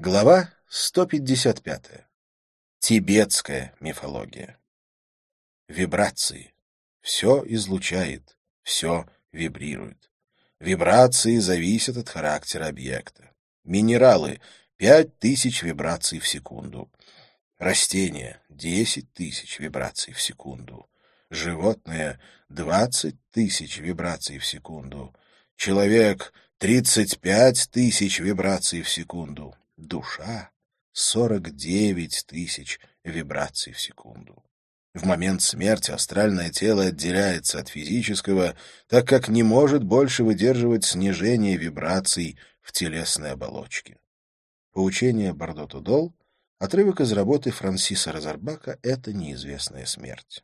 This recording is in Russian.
Глава 155. Тибетская мифология. Вибрации. Все излучает, все вибрирует. Вибрации зависят от характера объекта. Минералы — пять тысяч вибраций в секунду. Растения — десять тысяч вибраций в секунду. Животное — двадцать тысяч вибраций в секунду. Человек — тридцать пять тысяч вибраций в секунду душа — 49 тысяч вибраций в секунду. В момент смерти астральное тело отделяется от физического, так как не может больше выдерживать снижение вибраций в телесной оболочке. Поучение Бардо Тудол, отрывок из работы Франсиса Розарбака «Это неизвестная смерть».